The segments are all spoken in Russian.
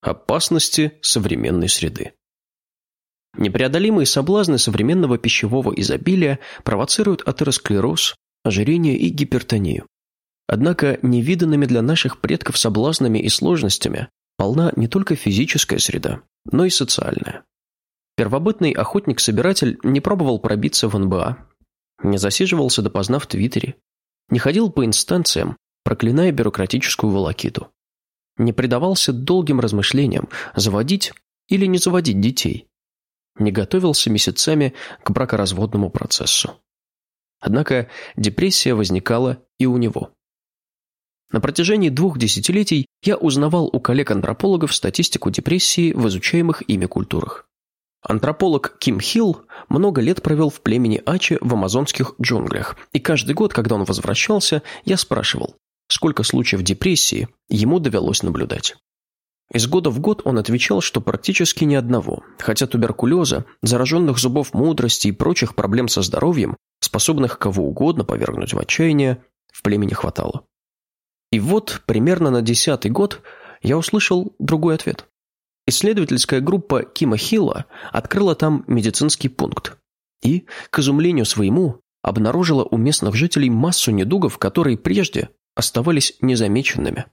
Опасности современной среды. Непреодолимые соблазны современного пищевого изобилия провоцируют атеросклероз, ожирение и гипертонию. Однако невиданными для наших предков соблазнами и сложностями полна не только физическая среда, но и социальная. Первобытный охотник-собиратель не пробовал пробиться в НБА, не засиживался допоздна в Твиттере, не ходил по инстанциям, проклиная бюрократическую волокиту. Не предавался долгим размышлениям, заводить или не заводить детей. Не готовился месяцами к бракоразводному процессу. Однако депрессия возникала и у него. На протяжении двух десятилетий я узнавал у коллег-антропологов статистику депрессии в изучаемых ими культурах. Антрополог Ким Хилл много лет провел в племени Ачи в амазонских джунглях, и каждый год, когда он возвращался, я спрашивал, сколько случаев депрессии ему довелось наблюдать. Из года в год он отвечал, что практически ни одного, хотя туберкулеза, зараженных зубов мудрости и прочих проблем со здоровьем, способных кого угодно повергнуть в отчаяние, в племени хватало. И вот, примерно на десятый год, я услышал другой ответ. Исследовательская группа Кима Хилла открыла там медицинский пункт и, к изумлению своему, обнаружила у местных жителей массу недугов, которые прежде оставались незамеченными.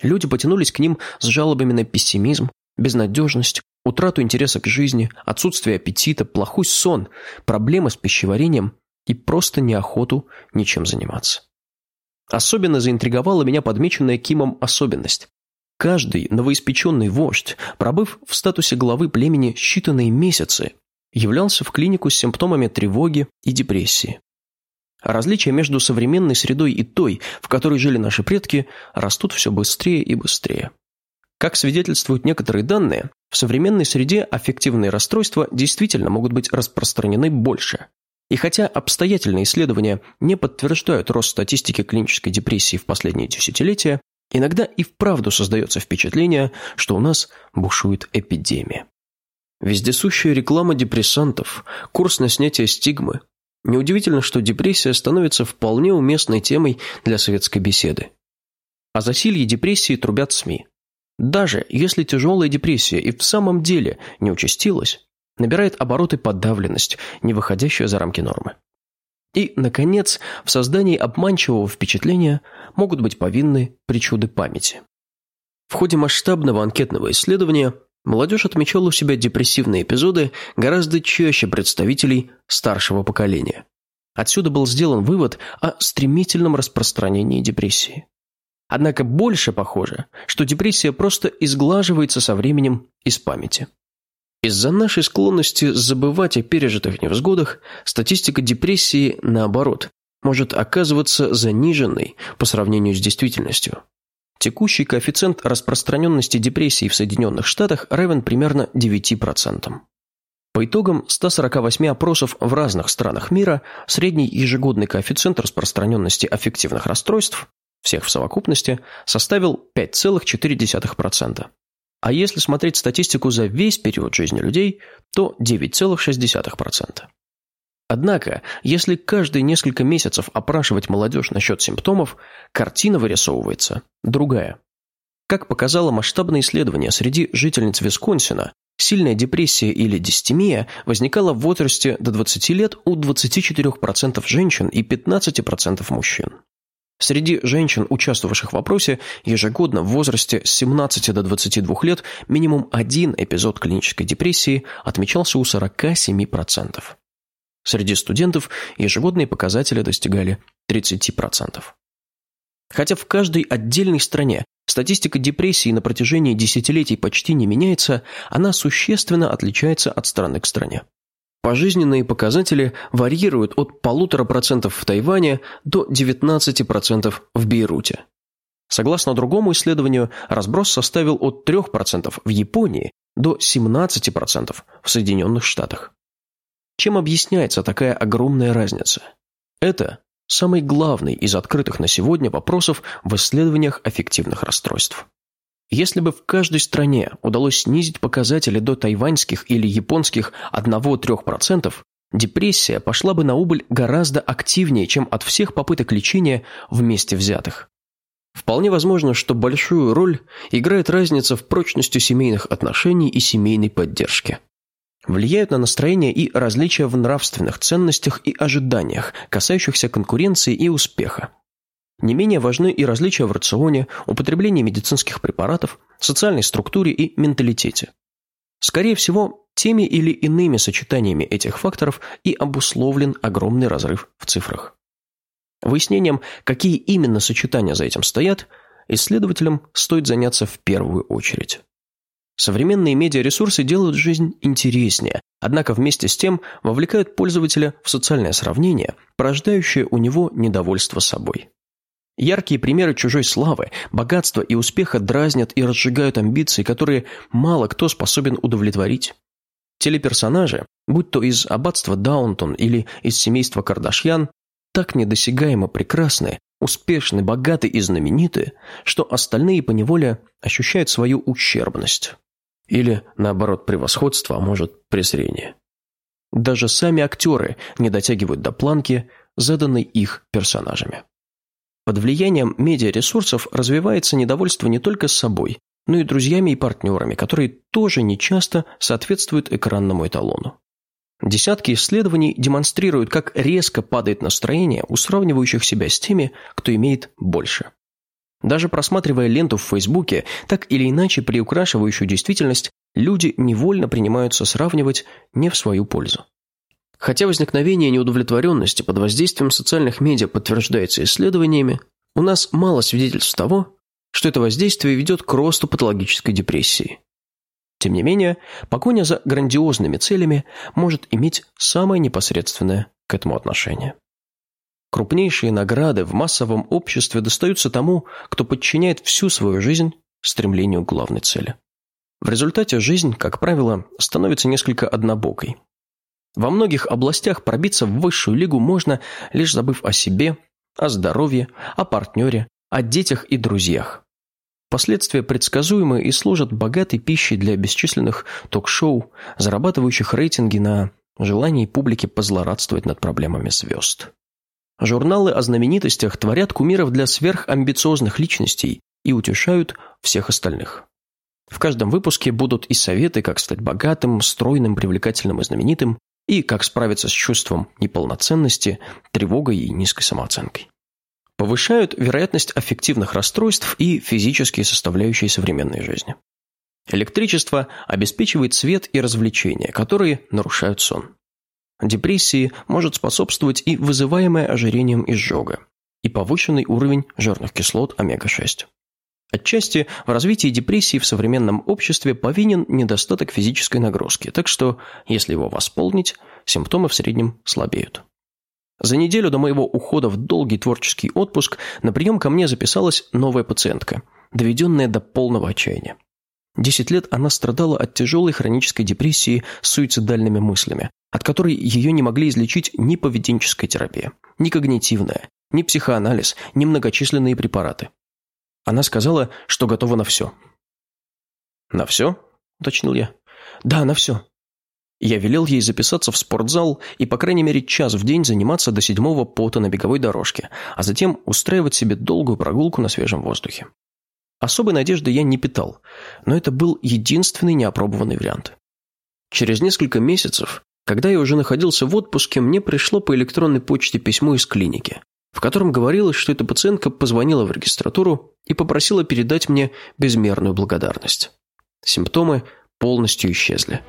Люди потянулись к ним с жалобами на пессимизм, безнадежность, утрату интереса к жизни, отсутствие аппетита, плохой сон, проблемы с пищеварением и просто неохоту ничем заниматься. Особенно заинтриговала меня подмеченная Кимом особенность. Каждый новоиспеченный вождь, пробыв в статусе главы племени считанные месяцы, являлся в клинику с симптомами тревоги и депрессии. Различия между современной средой и той, в которой жили наши предки, растут все быстрее и быстрее. Как свидетельствуют некоторые данные, в современной среде аффективные расстройства действительно могут быть распространены больше. И хотя обстоятельные исследования не подтверждают рост статистики клинической депрессии в последние десятилетия, Иногда и вправду создается впечатление, что у нас бушует эпидемия. Вездесущая реклама депрессантов, курс на снятие стигмы. Неудивительно, что депрессия становится вполне уместной темой для светской беседы. О засилье депрессии трубят СМИ. Даже если тяжелая депрессия и в самом деле не участилась, набирает обороты подавленность, не выходящая за рамки нормы. И, наконец, в создании обманчивого впечатления могут быть повинны причуды памяти. В ходе масштабного анкетного исследования молодежь отмечала у себя депрессивные эпизоды гораздо чаще представителей старшего поколения. Отсюда был сделан вывод о стремительном распространении депрессии. Однако больше похоже, что депрессия просто изглаживается со временем из памяти. Из-за нашей склонности забывать о пережитых невзгодах, статистика депрессии, наоборот, может оказываться заниженной по сравнению с действительностью. Текущий коэффициент распространенности депрессии в Соединенных Штатах равен примерно 9%. По итогам 148 опросов в разных странах мира средний ежегодный коэффициент распространенности аффективных расстройств, всех в совокупности, составил 5,4%. А если смотреть статистику за весь период жизни людей, то 9,6%. Однако, если каждые несколько месяцев опрашивать молодежь насчет симптомов, картина вырисовывается другая. Как показало масштабное исследование среди жительниц Висконсина, сильная депрессия или дистемия возникала в возрасте до 20 лет у 24% женщин и 15% мужчин. Среди женщин, участвовавших в опросе, ежегодно в возрасте с 17 до 22 лет минимум один эпизод клинической депрессии отмечался у 47%. Среди студентов ежегодные показатели достигали 30%. Хотя в каждой отдельной стране статистика депрессии на протяжении десятилетий почти не меняется, она существенно отличается от страны к стране. Пожизненные показатели варьируют от полутора процентов в Тайване до 19% в Бейруте. Согласно другому исследованию, разброс составил от 3% в Японии до 17% в Соединенных Штатах. Чем объясняется такая огромная разница? Это самый главный из открытых на сегодня вопросов в исследованиях аффективных расстройств. Если бы в каждой стране удалось снизить показатели до тайваньских или японских 1-3%, депрессия пошла бы на убыль гораздо активнее, чем от всех попыток лечения вместе взятых. Вполне возможно, что большую роль играет разница в прочности семейных отношений и семейной поддержки. Влияют на настроение и различия в нравственных ценностях и ожиданиях, касающихся конкуренции и успеха. Не менее важны и различия в рационе, употреблении медицинских препаратов, социальной структуре и менталитете. Скорее всего, теми или иными сочетаниями этих факторов и обусловлен огромный разрыв в цифрах. Выяснением, какие именно сочетания за этим стоят, исследователям стоит заняться в первую очередь. Современные медиаресурсы делают жизнь интереснее, однако вместе с тем вовлекают пользователя в социальное сравнение, порождающее у него недовольство собой. Яркие примеры чужой славы, богатства и успеха дразнят и разжигают амбиции, которые мало кто способен удовлетворить. Телеперсонажи, будь то из аббатства Даунтон или из семейства Кардашьян, так недосягаемо прекрасны, успешны, богаты и знамениты, что остальные поневоле ощущают свою ущербность. Или, наоборот, превосходство, а может, презрение. Даже сами актеры не дотягивают до планки, заданной их персонажами. Под влиянием медиаресурсов развивается недовольство не только с собой, но и друзьями и партнерами, которые тоже нечасто соответствуют экранному эталону. Десятки исследований демонстрируют, как резко падает настроение у сравнивающих себя с теми, кто имеет больше. Даже просматривая ленту в Фейсбуке, так или иначе приукрашивающую действительность, люди невольно принимаются сравнивать не в свою пользу. Хотя возникновение неудовлетворенности под воздействием социальных медиа подтверждается исследованиями, у нас мало свидетельств того, что это воздействие ведет к росту патологической депрессии. Тем не менее, погоня за грандиозными целями может иметь самое непосредственное к этому отношение. Крупнейшие награды в массовом обществе достаются тому, кто подчиняет всю свою жизнь стремлению главной цели. В результате жизнь, как правило, становится несколько однобокой. Во многих областях пробиться в высшую лигу можно, лишь забыв о себе, о здоровье, о партнере, о детях и друзьях. Последствия предсказуемы и служат богатой пищей для бесчисленных ток-шоу, зарабатывающих рейтинги на желании публики позлорадствовать над проблемами звезд. Журналы о знаменитостях творят кумиров для сверхамбициозных личностей и утешают всех остальных. В каждом выпуске будут и советы, как стать богатым, стройным, привлекательным и знаменитым, и как справиться с чувством неполноценности, тревогой и низкой самооценкой. Повышают вероятность аффективных расстройств и физические составляющие современной жизни. Электричество обеспечивает свет и развлечения, которые нарушают сон. Депрессии может способствовать и вызываемое ожирением изжога, и повышенный уровень жирных кислот омега-6. Отчасти в развитии депрессии в современном обществе повинен недостаток физической нагрузки, так что, если его восполнить, симптомы в среднем слабеют. За неделю до моего ухода в долгий творческий отпуск на прием ко мне записалась новая пациентка, доведенная до полного отчаяния. Десять лет она страдала от тяжелой хронической депрессии с суицидальными мыслями, от которой ее не могли излечить ни поведенческая терапия, ни когнитивная, ни психоанализ, ни многочисленные препараты. Она сказала, что готова на все. «На все?» – уточнил я. «Да, на все». Я велел ей записаться в спортзал и, по крайней мере, час в день заниматься до седьмого пота на беговой дорожке, а затем устраивать себе долгую прогулку на свежем воздухе. Особой надежды я не питал, но это был единственный неопробованный вариант. Через несколько месяцев, когда я уже находился в отпуске, мне пришло по электронной почте письмо из клиники, в котором говорилось, что эта пациентка позвонила в регистратуру и попросила передать мне безмерную благодарность. Симптомы полностью исчезли.